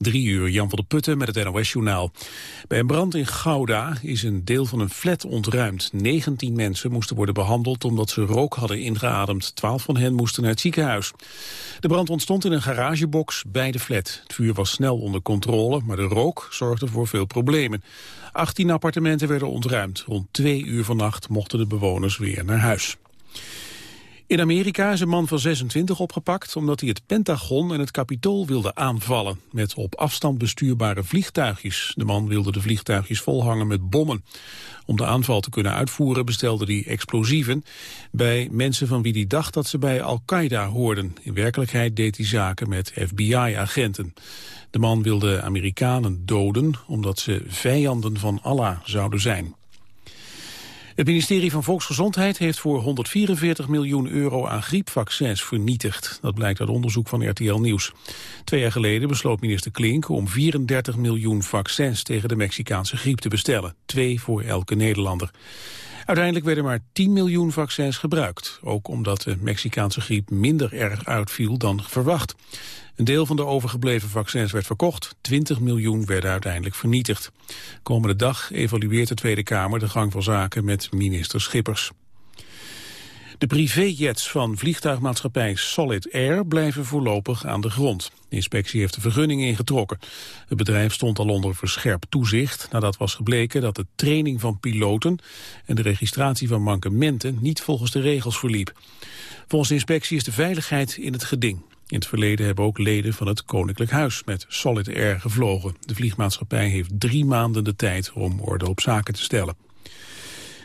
Drie uur, Jan van der Putten met het NOS-journaal. Bij een brand in Gouda is een deel van een flat ontruimd. 19 mensen moesten worden behandeld omdat ze rook hadden ingeademd. Twaalf van hen moesten naar het ziekenhuis. De brand ontstond in een garagebox bij de flat. Het vuur was snel onder controle, maar de rook zorgde voor veel problemen. 18 appartementen werden ontruimd. Rond twee uur vannacht mochten de bewoners weer naar huis. In Amerika is een man van 26 opgepakt omdat hij het Pentagon en het Capitool wilde aanvallen met op afstand bestuurbare vliegtuigjes. De man wilde de vliegtuigjes volhangen met bommen. Om de aanval te kunnen uitvoeren bestelde hij explosieven bij mensen van wie hij dacht dat ze bij Al-Qaeda hoorden. In werkelijkheid deed hij zaken met FBI-agenten. De man wilde Amerikanen doden omdat ze vijanden van Allah zouden zijn. Het ministerie van Volksgezondheid heeft voor 144 miljoen euro aan griepvaccins vernietigd. Dat blijkt uit onderzoek van RTL Nieuws. Twee jaar geleden besloot minister Klink om 34 miljoen vaccins tegen de Mexicaanse griep te bestellen. Twee voor elke Nederlander. Uiteindelijk werden maar 10 miljoen vaccins gebruikt. Ook omdat de Mexicaanse griep minder erg uitviel dan verwacht. Een deel van de overgebleven vaccins werd verkocht. 20 miljoen werden uiteindelijk vernietigd. Komende dag evalueert de Tweede Kamer de gang van zaken met minister Schippers. De privéjets van vliegtuigmaatschappij Solid Air blijven voorlopig aan de grond. De inspectie heeft de vergunning ingetrokken. Het bedrijf stond al onder verscherpt toezicht nadat was gebleken dat de training van piloten en de registratie van mankementen niet volgens de regels verliep. Volgens de inspectie is de veiligheid in het geding. In het verleden hebben ook leden van het Koninklijk Huis met Solid Air gevlogen. De vliegmaatschappij heeft drie maanden de tijd om orde op zaken te stellen.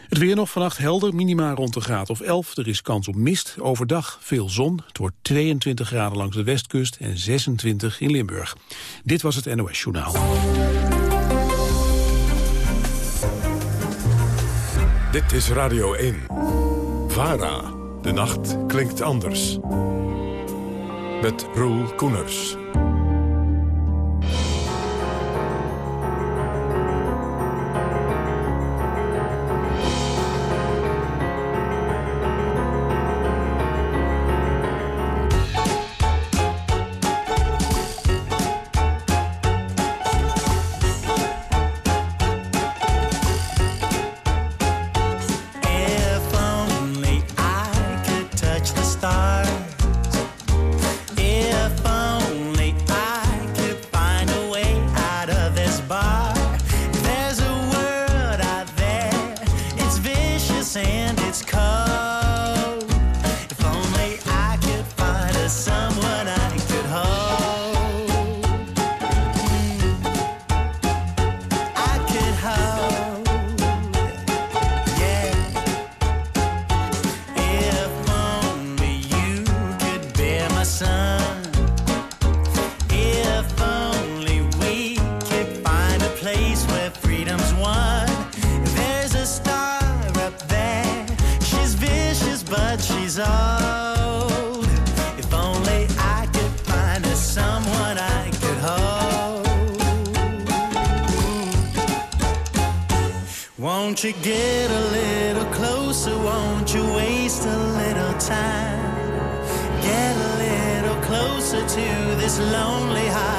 Het weer nog vannacht helder, minima rond de graad of 11. Er is kans op mist. Overdag veel zon. Het wordt 22 graden langs de westkust en 26 in Limburg. Dit was het NOS Journaal. Dit is Radio 1. VARA. De nacht klinkt anders met Roel Koeners. And it's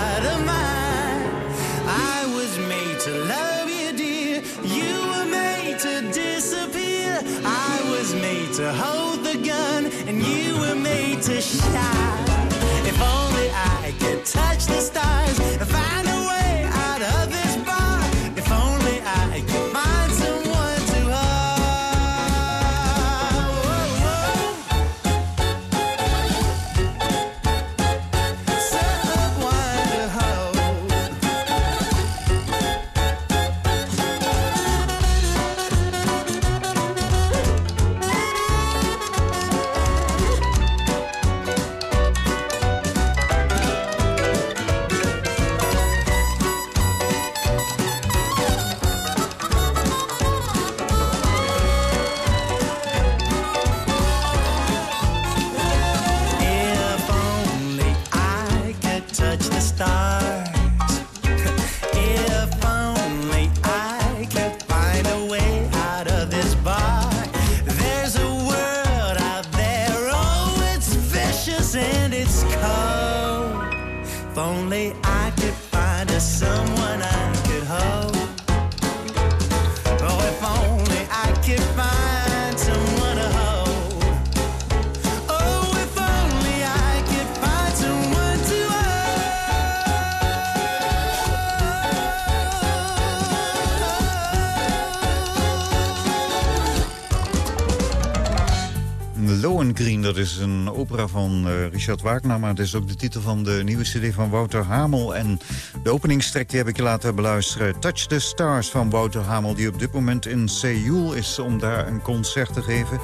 van eh, Richard Wagner... maar het is ook de titel van de nieuwe cd van Wouter Hamel. En de openingstrek die heb ik je laten beluisteren. Touch the Stars van Wouter Hamel... die op dit moment in Seoul is om daar een concert te geven.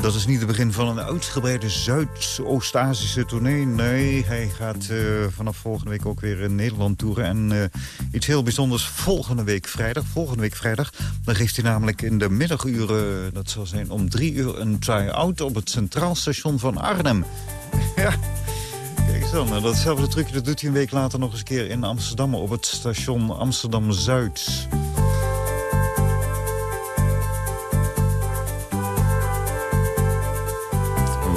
Dat is niet het begin van een uitgebreide Zuidoost-Azische tournee. Nee, hij gaat eh, vanaf volgende week ook weer in Nederland toeren. En eh, iets heel bijzonders volgende week vrijdag. Volgende week vrijdag, dan geeft hij namelijk in de middaguren... dat zal zijn om drie uur een try-out op het Centraal Station van Arnhem. ja, kijk eens dan. Datzelfde trucje dat doet hij een week later nog eens een keer in Amsterdam... op het station Amsterdam-Zuid.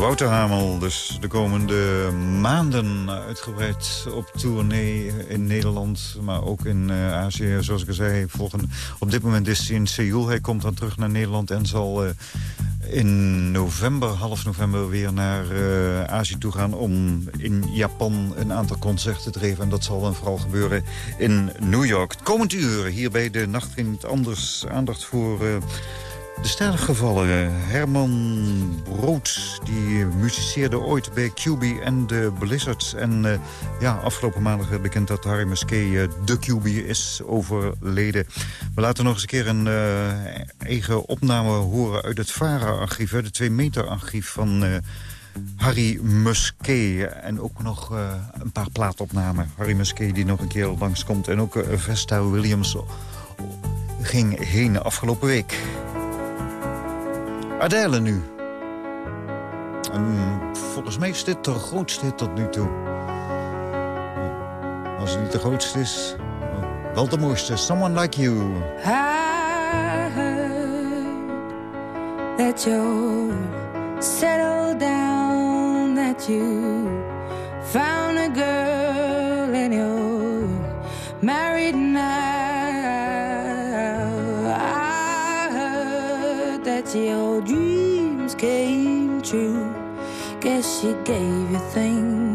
Wouter Hamel, dus de komende maanden uitgebreid op tournee in Nederland, maar ook in uh, Azië. Zoals ik al zei, volgende, op dit moment is hij in Seoul. Hij komt dan terug naar Nederland en zal uh, in november, half november, weer naar uh, Azië toe gaan... om in Japan een aantal concerten te geven. En dat zal dan vooral gebeuren in New York. Komend uur hier bij de Nacht in het Anders aandacht voor... De sterfgevallen Herman Brood, die muziceerde ooit bij QB en de Blizzards. En uh, ja, afgelopen maandag werd bekend dat Harry Muskee uh, de QB is overleden. We laten nog eens een keer een eigen opname horen uit het VARA-archief... het 2 meter archief van Harry Muskee. En ook nog een paar plaatopnamen. Harry Muskee die nog een keer langskomt. En ook Vesta Williams ging heen afgelopen week. Adele nu. En volgens mij is dit de grootste tot nu toe. Als het niet de grootste is, wel de mooiste. Someone Like You. I heard that you settled down, that you found a girl Guess she gave you things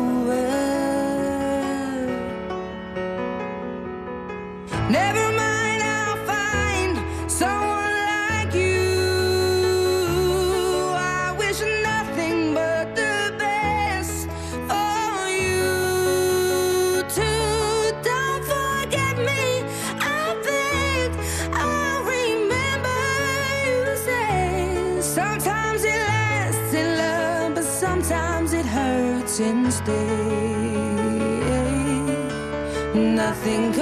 think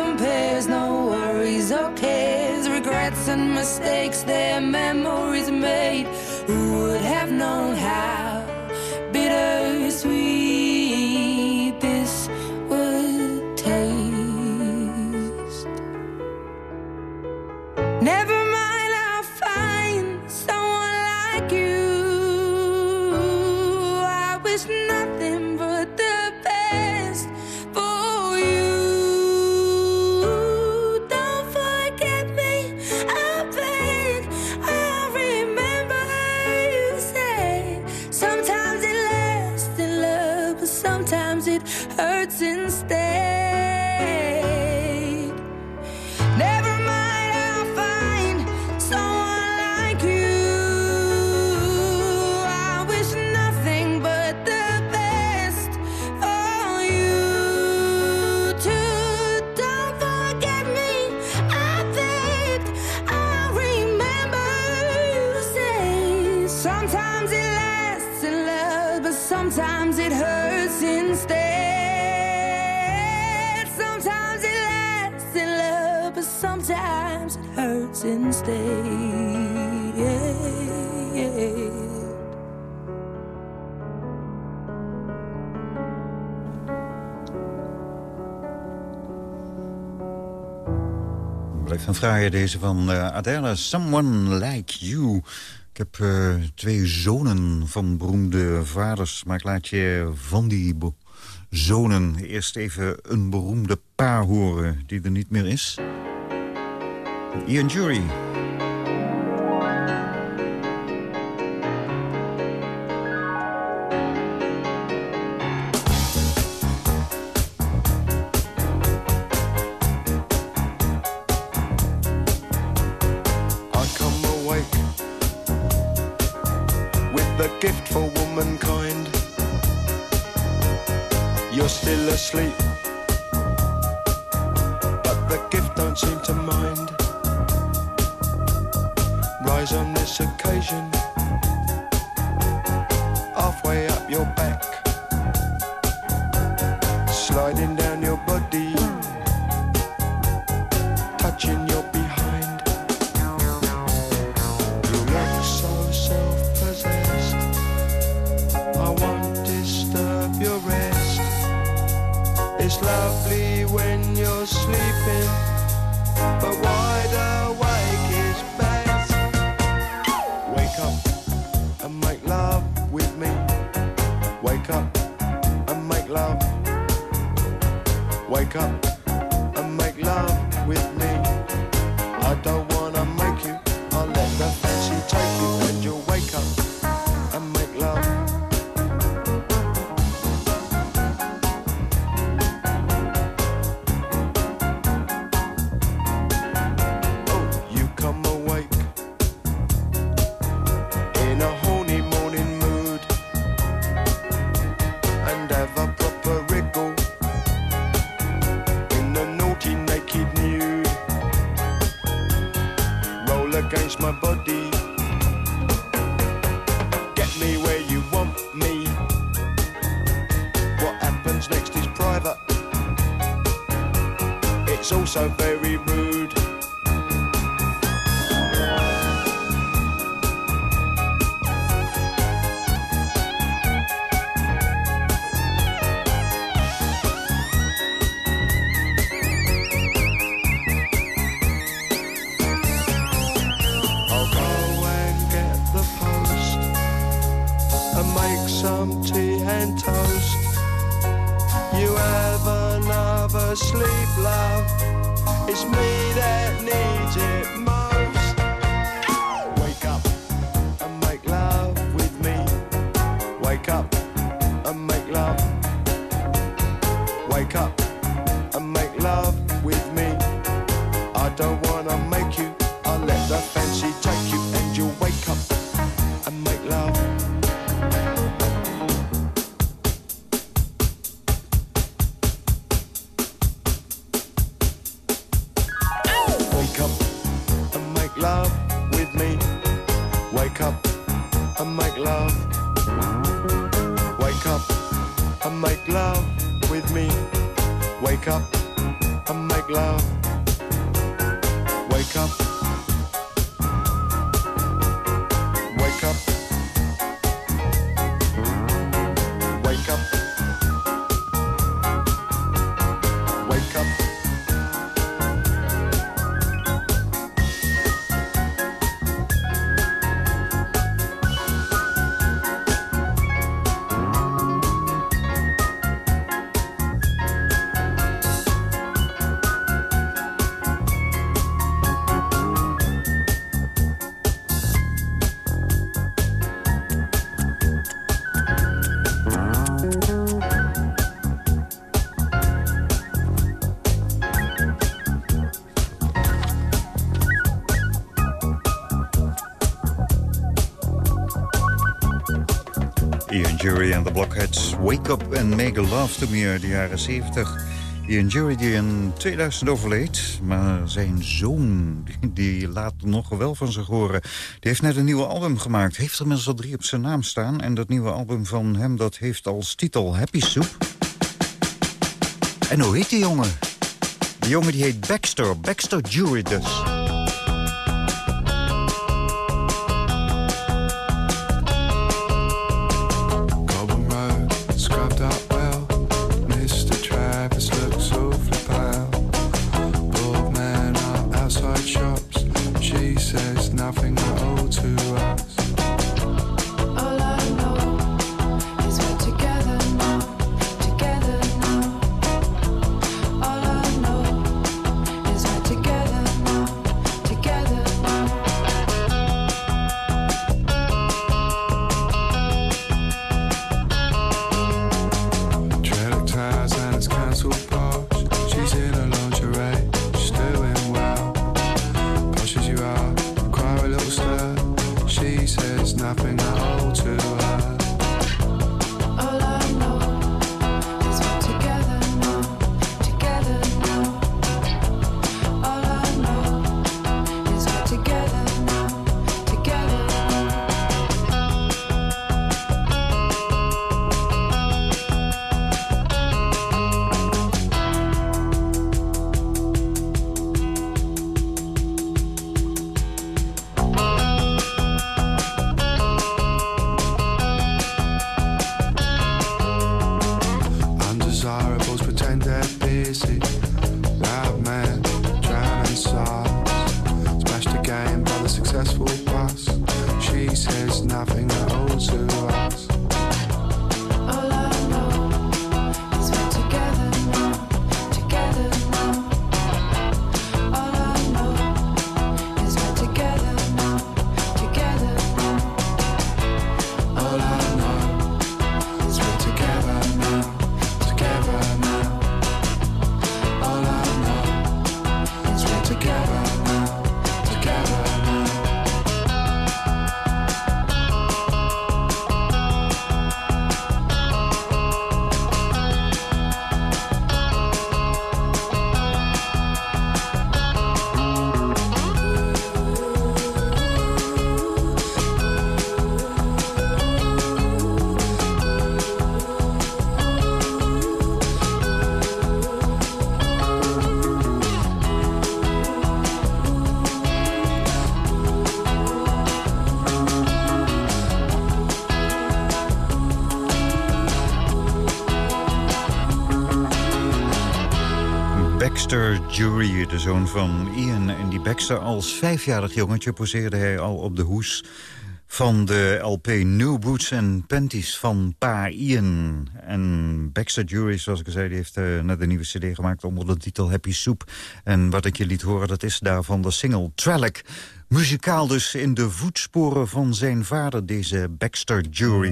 Sometimes it lasts in love, but sometimes it hurts instead. Sometimes it lasts in love, but sometimes it hurts instead. Yeah, yeah. Van vragen deze van eh, Adela: Someone Like You. Ik heb eh, twee zonen van beroemde vaders. Maar ik laat je van die zonen eerst even een beroemde paar horen... die er niet meer is. Ian Jury. sleep. love. Wake up and make love with me. love with me. Wake up and make love. Wake up and make love with me. Wake up and make love. Me uit de jaren 70. Ian Jury die in 2000 overleed. Maar zijn zoon, die, laat nog wel van zich horen. Die heeft net een nieuwe album gemaakt. Heeft er inmiddels al drie op zijn naam staan. En dat nieuwe album van hem dat heeft als titel Happy Soup. En hoe heet die jongen? Die jongen die heet Baxter. Baxter Jury dus. Jury, de zoon van Ian. En die Baxter als vijfjarig jongetje poseerde hij al op de hoes van de LP New Boots and Panties van pa Ian. En Baxter Jury, zoals ik al zei, die heeft eh, net een nieuwe cd gemaakt onder de titel Happy Soup. En wat ik je liet horen, dat is daarvan de single Trallick. Muzikaal dus in de voetsporen van zijn vader, deze Baxter Jury.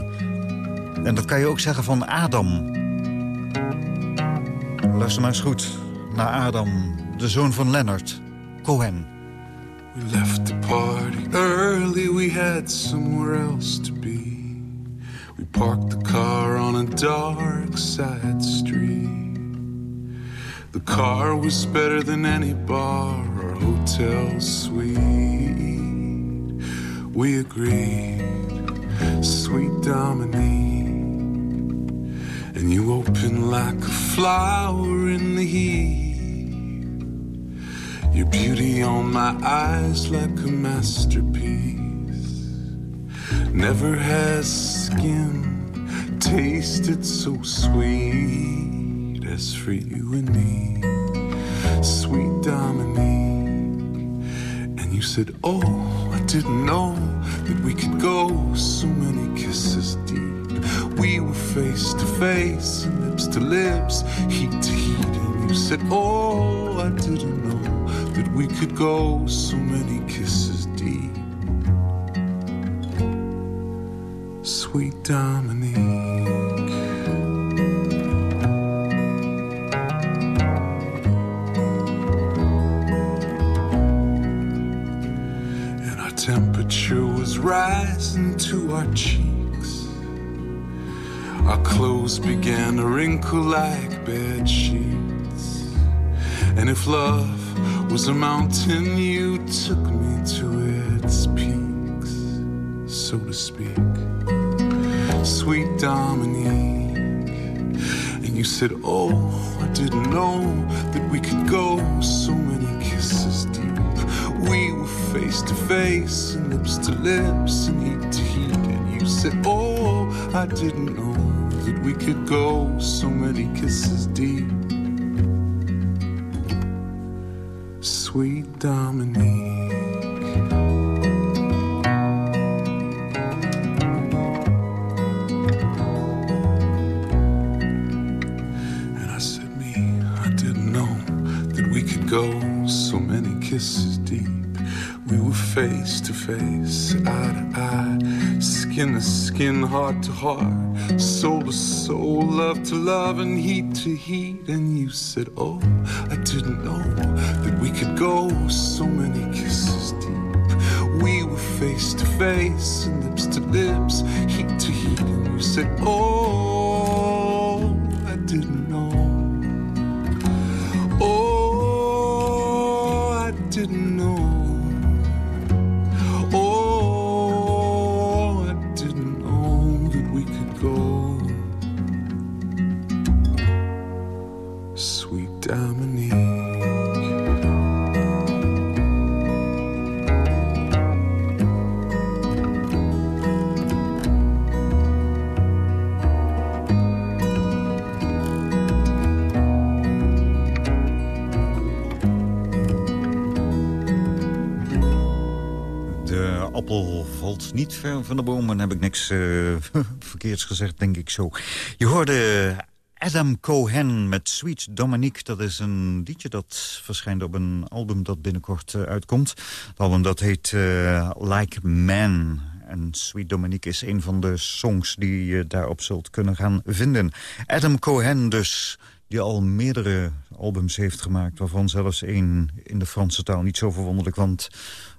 En dat kan je ook zeggen van Adam. Luister maar eens goed naar Adam, de zoon van Leonard Cohen. We left the party early, we had somewhere else to be. We parked the car on a dark side street. The car was better than any bar or hotel suite. We agreed, sweet Dominique. and you open like a flower in the heat. Your beauty on my eyes like a masterpiece. Never has skin tasted so sweet as for you and me, sweet Dominique. And you said, Oh, I didn't know that we could go so many kisses deep. We were face to face, lips to lips, heat to heat. And you said, Oh, I didn't know that we could go so many kisses deep. Sweet Dominique. And our temperature was rising to our cheeks. Our clothes began to wrinkle like bed sheets. And if love was a mountain, you took me to its peaks, so to speak. Sweet Dominique. And you said, Oh, I didn't know that we could go so many kisses deep. We were face to face and lips to lips and heat to heat. And you said, Oh, I didn't know that we could go so many kisses deep. Sweet Dominique. And I said, Me, I didn't know that we could go so many kisses deep. We were face to face, eye to eye, skin to skin, heart to heart, soul to soul, love to love, and heat to heat. And you said, Oh, I didn't know so many kisses deep. We were face to face and lips to lips, heat to heat. And you said, Oh, niet ver van de boom. En heb ik niks eh, verkeerds gezegd, denk ik zo. Je hoorde Adam Cohen met Sweet Dominique. Dat is een liedje dat verschijnt op een album dat binnenkort eh, uitkomt. Het album dat heet eh, Like Man. En Sweet Dominique is een van de songs die je daarop zult kunnen gaan vinden. Adam Cohen dus, die al meerdere albums heeft gemaakt... waarvan zelfs één in de Franse taal. Niet zo verwonderlijk, want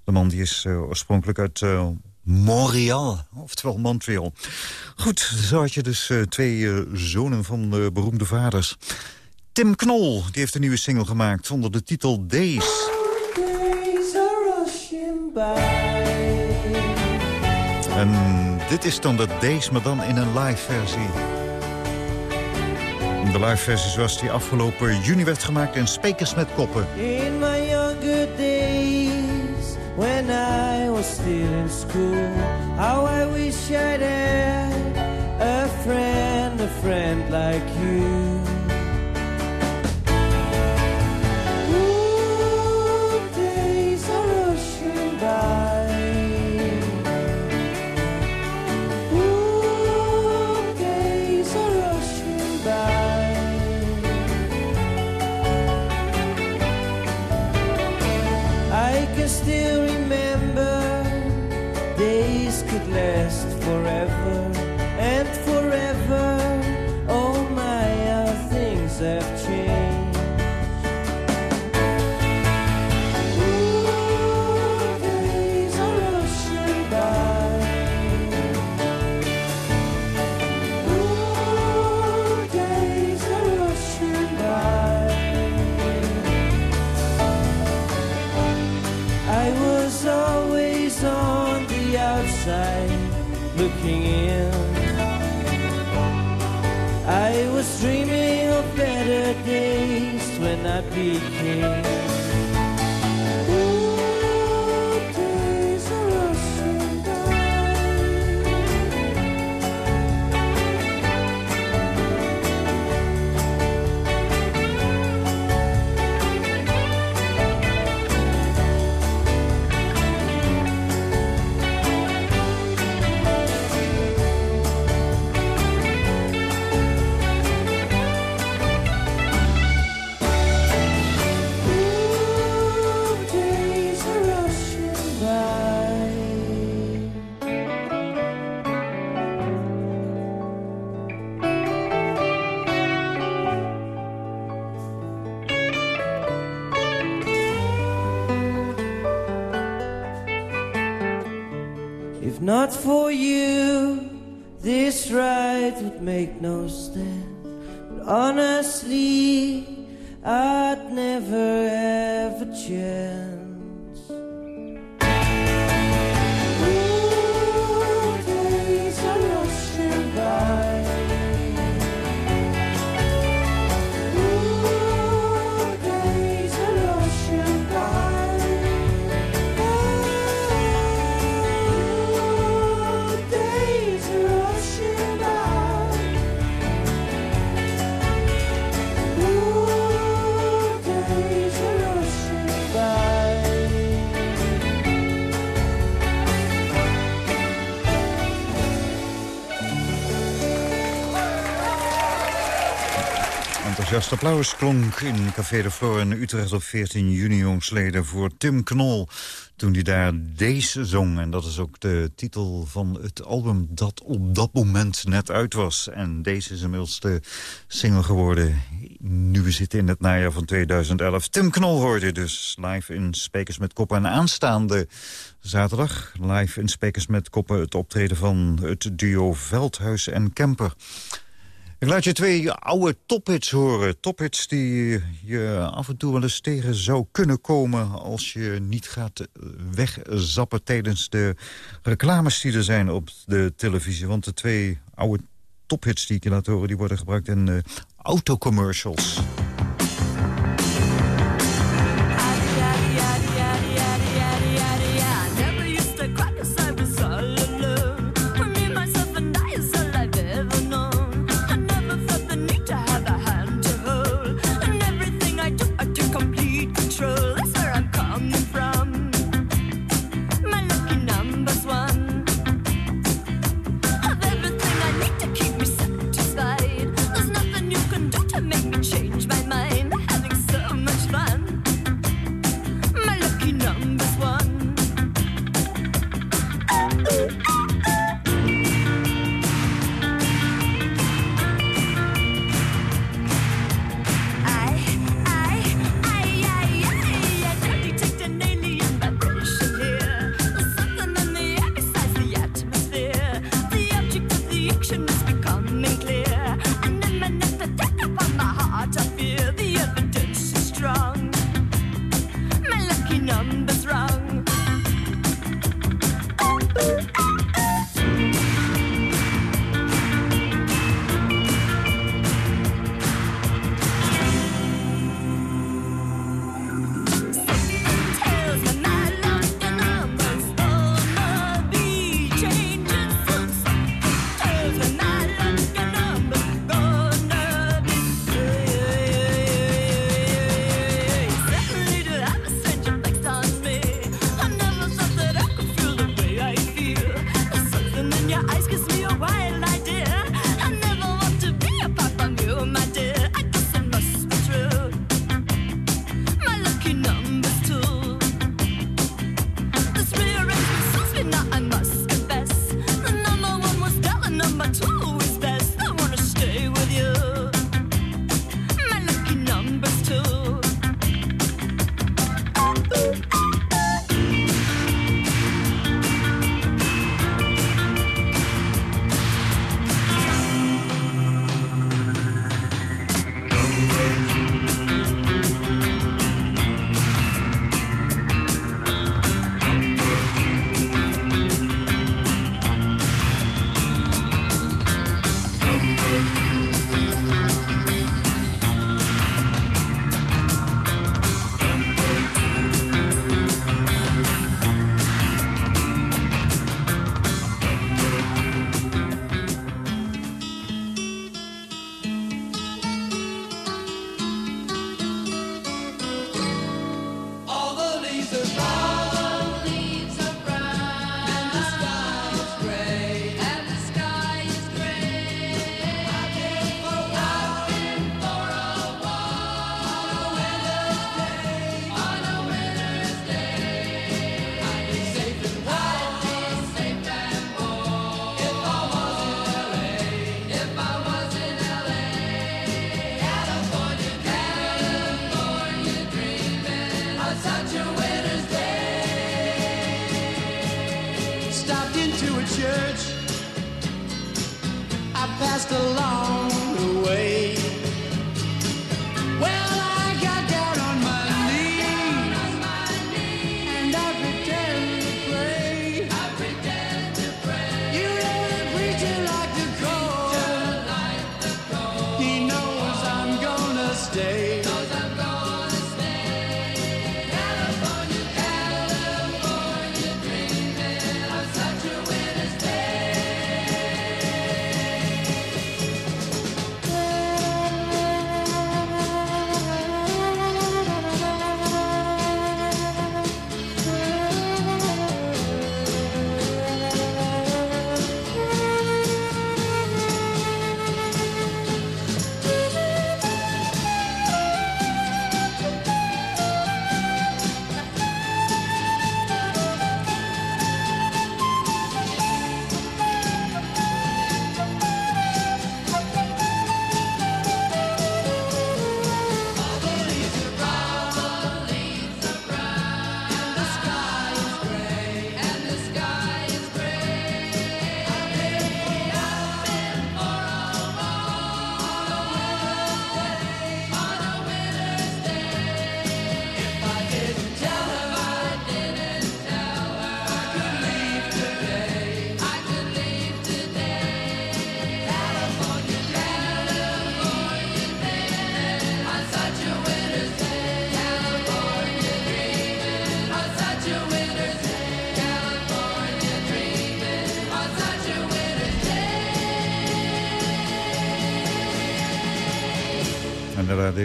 de man die is uh, oorspronkelijk uit uh, Montreal, oftewel Montreal. Goed, zo had je dus uh, twee uh, zonen van uh, beroemde vaders. Tim Knol, die heeft een nieuwe single gemaakt onder de titel Days. Days are rushing by. En dit is dan de Days, maar dan in een live versie. De live versie zoals die afgelopen juni werd gemaakt in Spekers met Koppen. In my younger days, when I was still in school, how I wish I'd had a friend, a friend like you. Ooh, last forever and forever. Enthousiast applaus klonk in Café de Flore in Utrecht op 14 juni jongsleden voor Tim Knol. Toen hij daar deze zong. En dat is ook de titel van het album dat op dat moment net uit was. En deze is inmiddels de single geworden. Nu we zitten in het najaar van 2011. Tim Knol hoorde dus live in Spekers met Koppen. En aanstaande zaterdag live in Spekers met Koppen... het optreden van het duo Veldhuis en Kemper. Ik laat je twee oude tophits horen. Tophits die je af en toe wel eens tegen zou kunnen komen... als je niet gaat wegzappen tijdens de reclames die er zijn op de televisie. Want de twee oude tophits die ik je laat horen... die worden gebruikt in uh, autocommercials. Make me change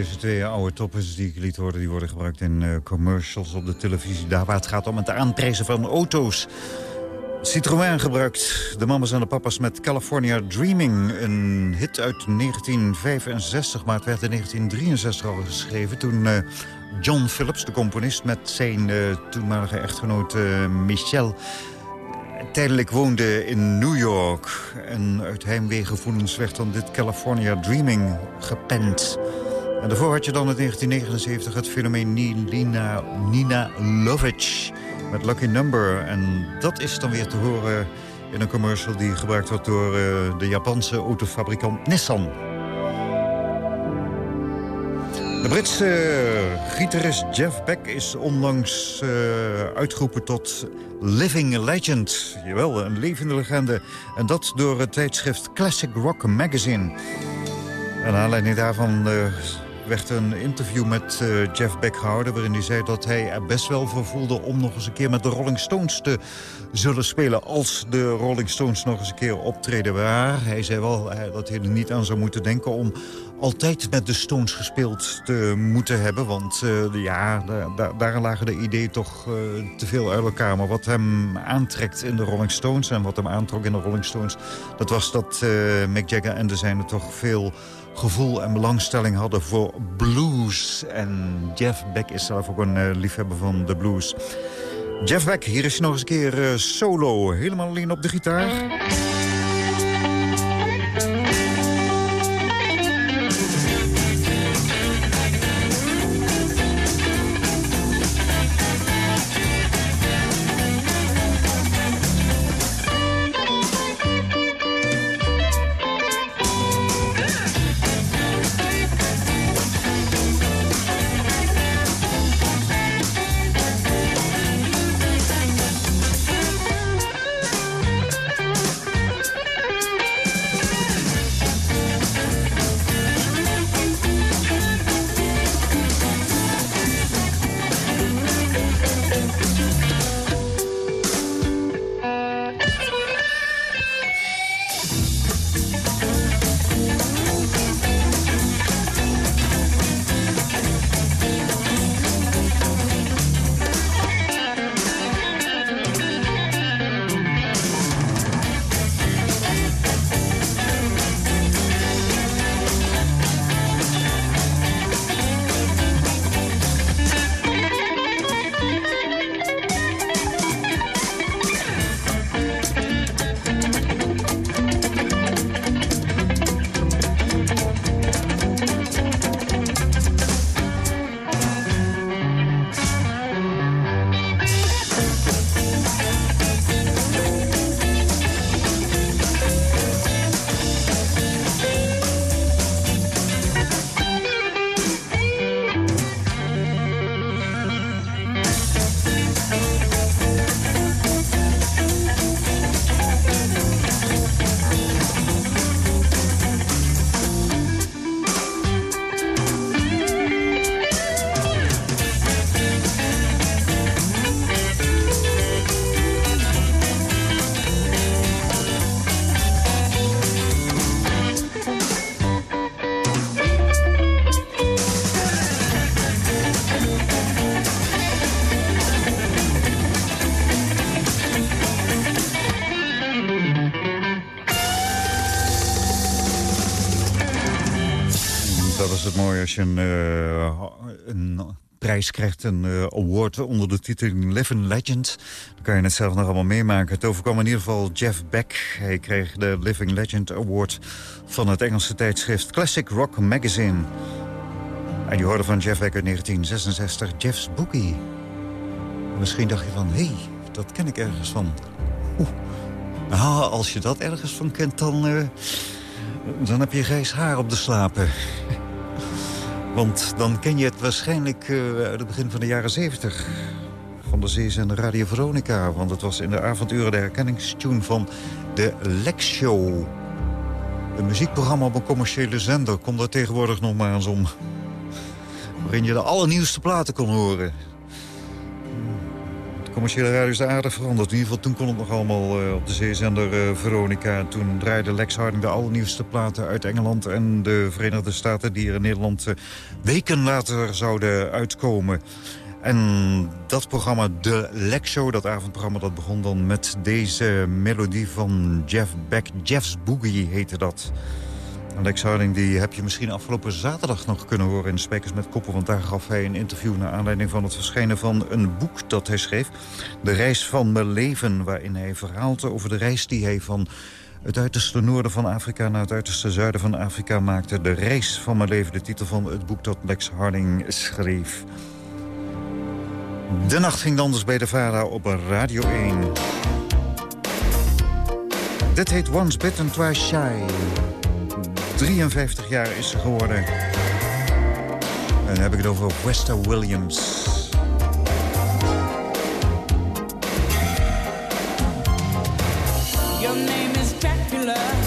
deze twee oude toppers die ik liet horen... die worden gebruikt in eh, commercials op de televisie. Daar waar het gaat om het aanprijzen van auto's. Citroën gebruikt de mamas en de papa's met California Dreaming. Een hit uit 1965, maar het werd in 1963 al geschreven... toen eh, John Phillips, de componist, met zijn eh, toenmalige echtgenoot Michelle tijdelijk woonde in New York. En uit heimweegevoelens werd dan dit California Dreaming gepend. En daarvoor had je dan in 1979 het fenomeen Nina, Nina Lovic met Lucky Number. En dat is dan weer te horen in een commercial die gebruikt wordt door eh, de Japanse autofabrikant Nissan. De Britse eh, gitarist Jeff Beck is onlangs eh, uitgeroepen tot Living Legend. Jawel, een levende legende. En dat door het tijdschrift Classic Rock Magazine. En aanleiding daarvan werd een interview met eh, Jeff Beck gehouden... waarin hij zei dat hij er best wel voor voelde... om nog eens een keer met de Rolling Stones te zullen spelen... als de Rolling Stones nog eens een keer optreden waar. Hij zei wel eh, dat hij er niet aan zou moeten denken... om altijd met de Stones gespeeld te moeten hebben. Want eh, ja, da- da- daar lagen de ideeën toch te veel uit elkaar. Maar wat hem aantrekt in de Rolling Stones... en wat hem aantrok in de Rolling Stones... dat was dat eh, Mick Jagger en de zijne toch veel gevoel en belangstelling hadden voor blues. En Jeff Beck is zelf ook een eh, liefhebber van de blues. Jeff Beck, hier is hij nog eens een keer eh, solo. Helemaal alleen op de gitaar. Als je een, eh, een prijs krijgt, een eh, award onder de titel Living Legend. Dan kan je het zelf nog allemaal meemaken. Het overkwam in ieder geval Jeff Beck. Hij kreeg de Living Legend Award van het Engelse tijdschrift Classic Rock Magazine. En je hoorde van Jeff Beck uit 1966, Jeff's Boogie. Misschien dacht je van, hé, hey, dat ken ik ergens van. Oeh. Nou, als je dat ergens van kent, dan, eh, dan heb je grijs haar op de slapen. Want dan ken je het waarschijnlijk eh, uit het begin van de jaren 70 van de zeezender Radio Veronica. Want het was in de avonduren de herkenningstune van de Lex Show. Een muziekprogramma op een commerciële zender. Komt daar tegenwoordig nog maar eens om. Waarin je de allernieuwste platen kon horen. De commerciële radio is aardig veranderd. In ieder geval toen kon het nog allemaal eh, op de zeezender eh, Veronica. Toen draaide Lex Harding de allernieuwste platen uit Engeland en de Verenigde Staten... die er in Nederland eh, weken later zouden uitkomen. En dat programma, de Lex Show, dat avondprogramma... dat begon dan met deze melodie van Jeff Beck. Jeff's Boogie heette dat. Lex Harding die heb je misschien afgelopen zaterdag nog kunnen horen in Spijkers met Koppen. Want daar gaf hij een interview naar aanleiding van het verschijnen van een boek dat hij schreef. De reis van mijn leven, waarin hij verhaalt over de reis die hij van het uiterste noorden van Afrika naar het uiterste zuiden van Afrika maakte. De reis van mijn leven, de titel van het boek dat Lex Harding schreef. De nacht ging dan dus bij de VARA op Radio 1. Dit heet Once Bitten Twice Shy. 53 jaar is ze geworden. En dan heb ik het over Westa Williams. Your name is Dracula.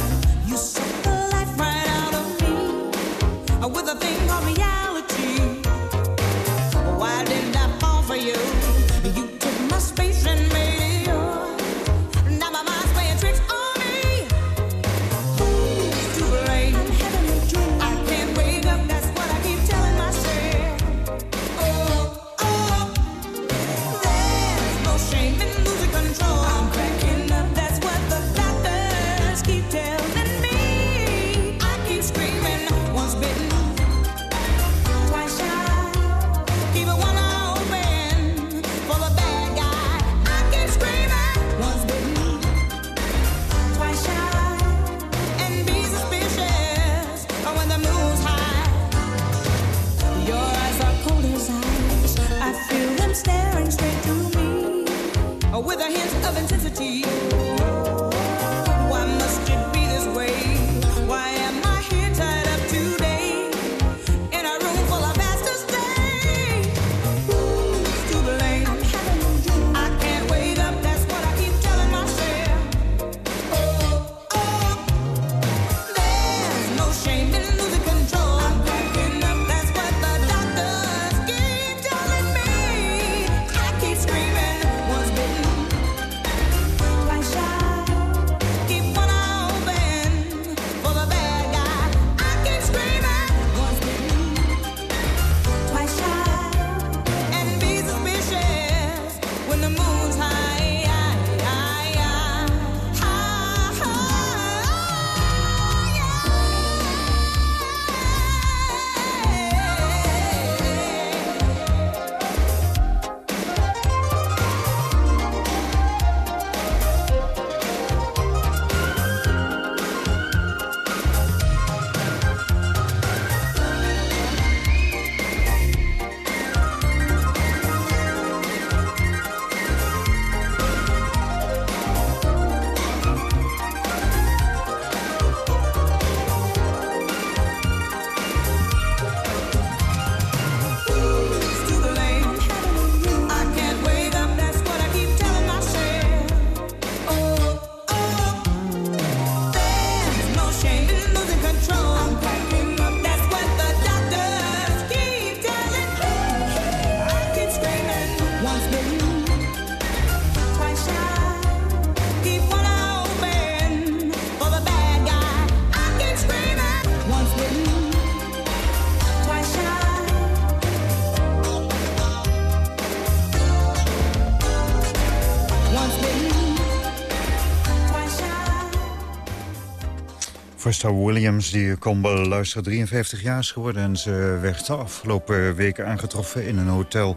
Vesta Williams, die kon beluisteren, 53 jaar is geworden... en ze werd de afgelopen weken aangetroffen in een hotel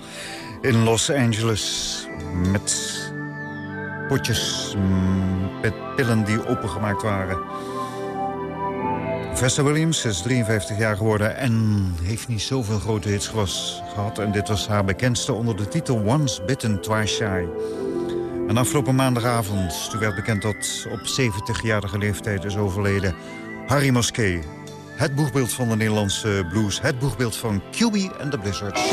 in Los Angeles... met potjes mm, met pillen die opengemaakt waren. Vesta Williams is 53 jaar geworden en heeft niet zoveel grote hits gehad. En dit was haar bekendste onder de titel Once Bitten, Twice Shy. En afgelopen maandagavond, toen werd bekend dat op 70-jarige leeftijd is overleden... Harry Moskee, het boegbeeld van de Nederlandse blues... het boegbeeld van QB en de Blizzards.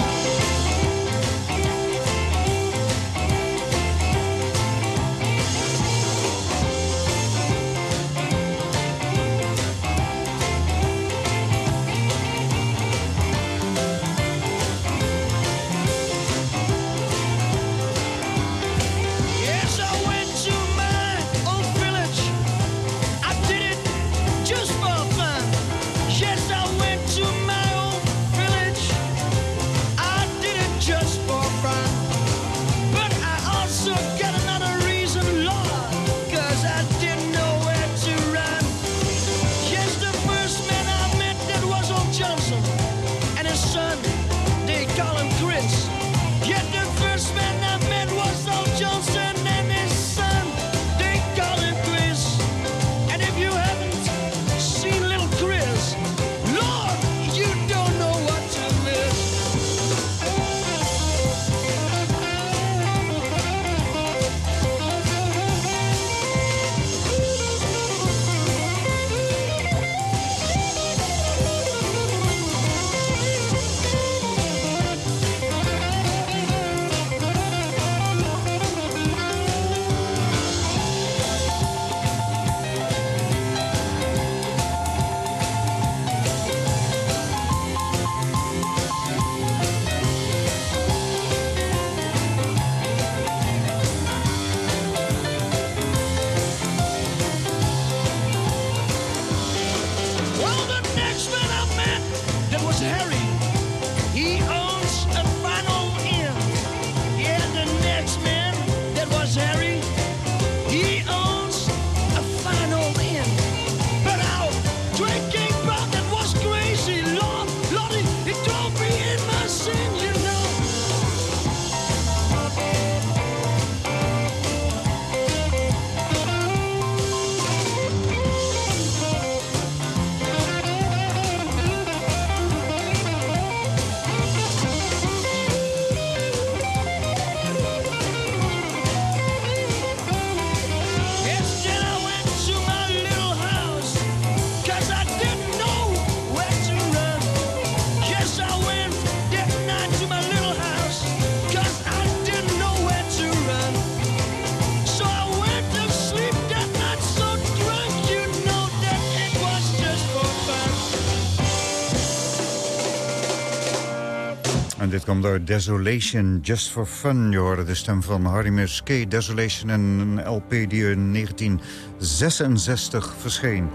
Dit kwam door Desolation, Just for Fun. Je hoorde de stem van Harry Muskee. Desolation, en een LP die in 1966 verscheen.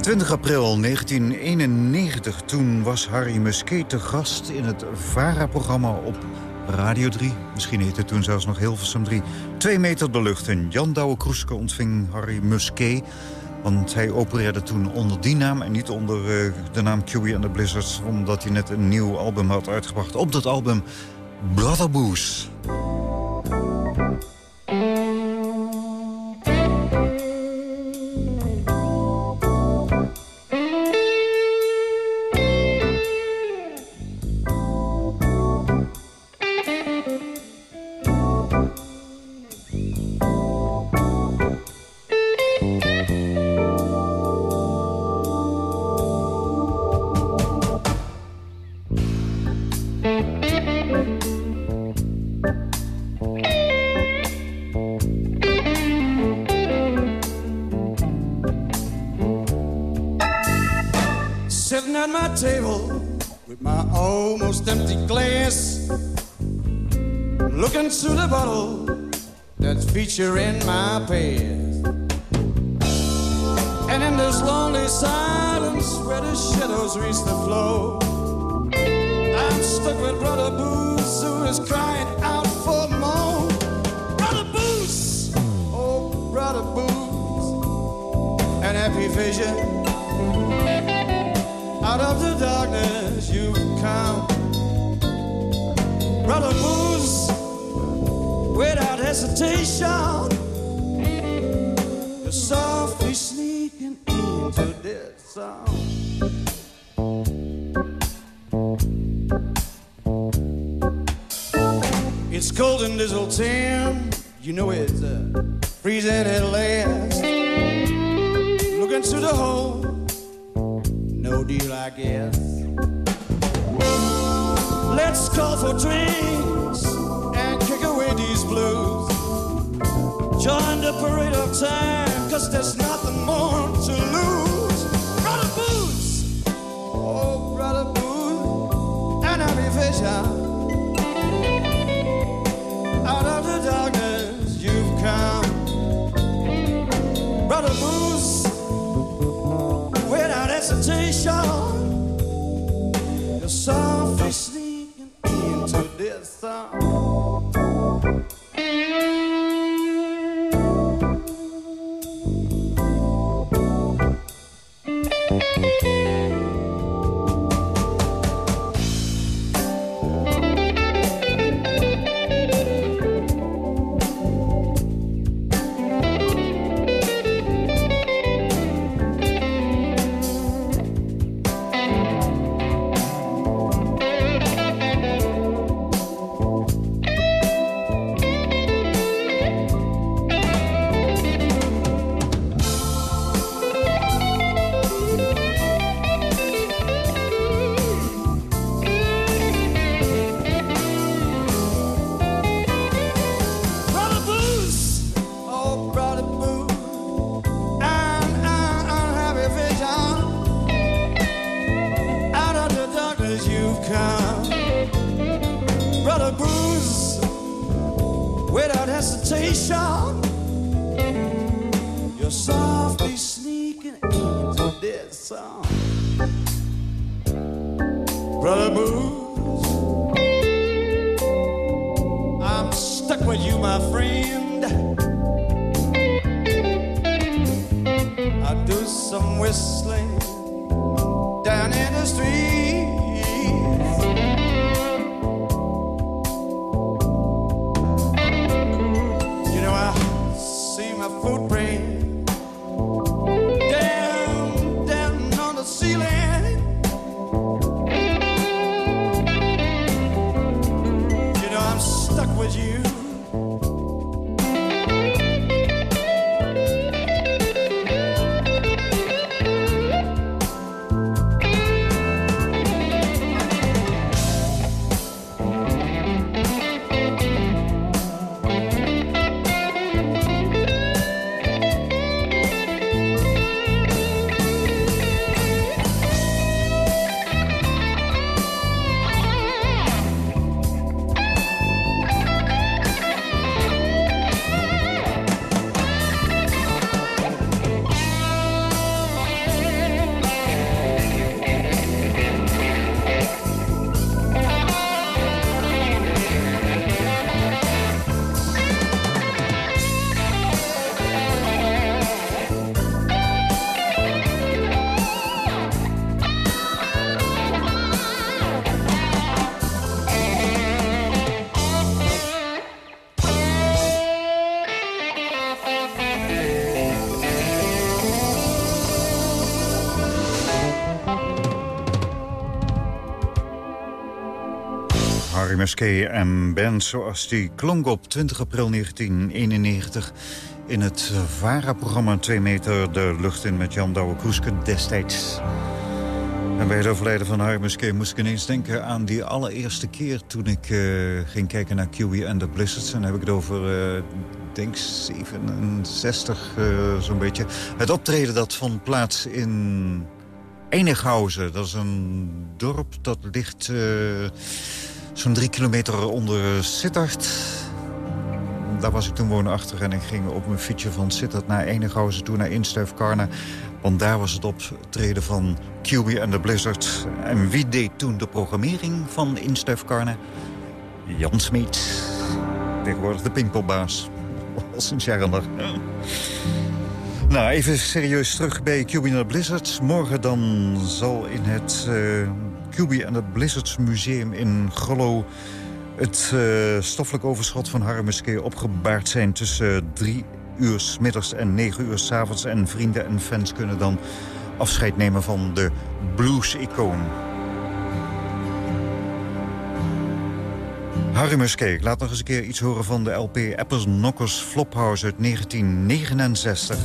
20 april 1991, toen was Harry Muskee te gast... in het VARA-programma op Radio 3. Misschien heette het toen zelfs nog Hilversum 3. Twee meter de lucht en Jan Douwe-Kroeske ontving Harry Muskee... Want hij opereerde toen onder die naam en niet onder eh, de naam QB and the Blizzards... omdat hij net een nieuw album had uitgebracht. Op dat album Brother Boos. Darkness you've come. Brother Booze, without hesitation, you're softly sneaking into this song. It's cold in this old town. You know it's uh, freezing at last. Look into the hole. No deal, I guess. Let's call for drinks and kick away these blues. Join the parade of time, cause there's nothing more to lose. Brother Booze! Oh, Brother Booze! And happy vision. Out of the darkness you've come. Brother Booze, without hesitation, sun. This song, brother Booze. I'm stuck with you, my friend. I do some whistling Musquet en band zoals die klonk op 20 april 1991... in het VARA-programma 2 meter de lucht in met Jan Douwe Kroeske destijds. En bij het overlijden van Harry moest ik ineens denken aan die allereerste keer... toen ik eh, ging kijken naar Kiwi and the Blizzards. En dan heb ik het over, eh, denk 67 eh, zo'n beetje. Het optreden dat vond plaats in Enighausen. Dat is een dorp dat ligt... eh, Zo'n drie kilometer onder Sittard. Daar was ik toen woonachtig en ik ging op mijn fietsje van Sittard naar Enighausen... toen naar Instuifkarna. Want daar was het optreden van QB and the Blizzard. En wie deed toen de programmering van Instuifkarna? Jan Smit. Tegenwoordig de Pinkpopbaas. Al sinds jaren. Nou, even serieus terug bij the Blizzards. Morgen dan zal in het uh, And the Blizzards Museum in Grollo... het uh, stoffelijk overschot van Harry Muskee opgebaard zijn... tussen drie uur s middags en negen uur s avonds. En vrienden en fans kunnen dan afscheid nemen van de blues-icoon. Harry Muskee, laat nog eens een keer iets horen van de LP Apples Knockers Flophouse uit 1969.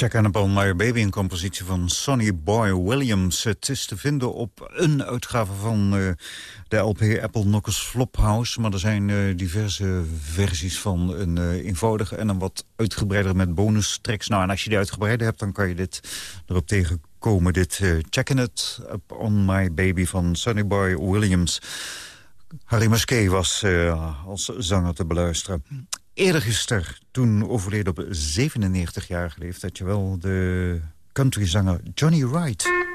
Check on Upon My Baby, een compositie van Sonny Boy Williams. Het is te vinden op een uitgave van eh, de LP Apple Knockers Flophouse. Maar er zijn eh, diverse versies van een eh, eenvoudige en een wat uitgebreider met bonus tracks. Nou, en als je die uitgebreide hebt, dan kan je dit erop tegenkomen. Dit Checking It On My Baby van Sonny Boy Williams. Harry Muskee was als zanger te beluisteren. Eerder toen overleden op 97-jarige leeftijd... je wel de countryzanger Johnny Wright.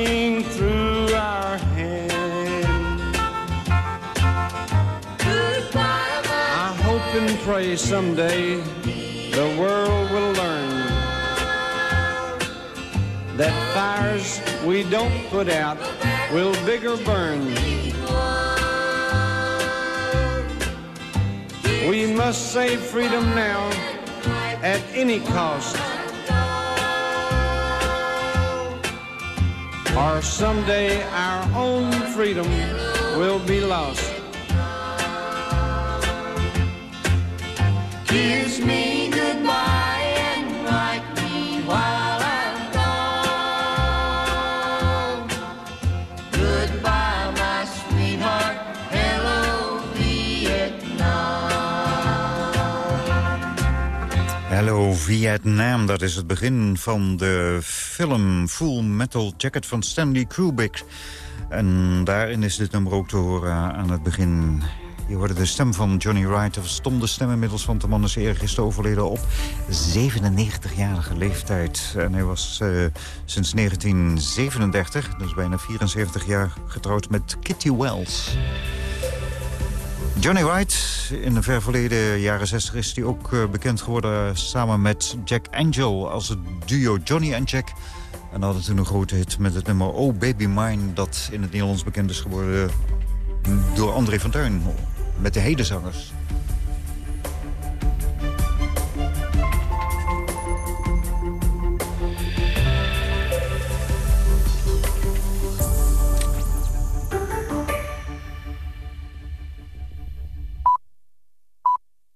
Slipping through our hands. I hope and pray someday the world will learn that fires we don't put out will bigger burn. We must save freedom now at any cost. Or someday our own freedom will be lost. Kiss me goodbye and write me while I'm gone. Goodbye, my sweetheart. Hello, Vietnam. Hello Vietnam, dat is het begin van de film Full Metal Jacket van Stanley Kubrick. En daarin is dit nummer ook te horen aan het begin. Je hoorde de stem van Johnny Wright, of stom de stem inmiddels... want de man is eergisteren overleden op 97-jarige leeftijd. En hij was eh, sinds 1937, dus bijna 74 jaar, getrouwd met Kitty Wells. Johnny Wright, in de ver verleden jaren 60 is hij ook eh, bekend geworden... samen met Jack Angel als het duo Johnny en Jack... En hadden toen een grote hit met het nummer Oh Baby Mine... dat in het Nederlands bekend is geworden door André van Tuin. Met de hedenzangers.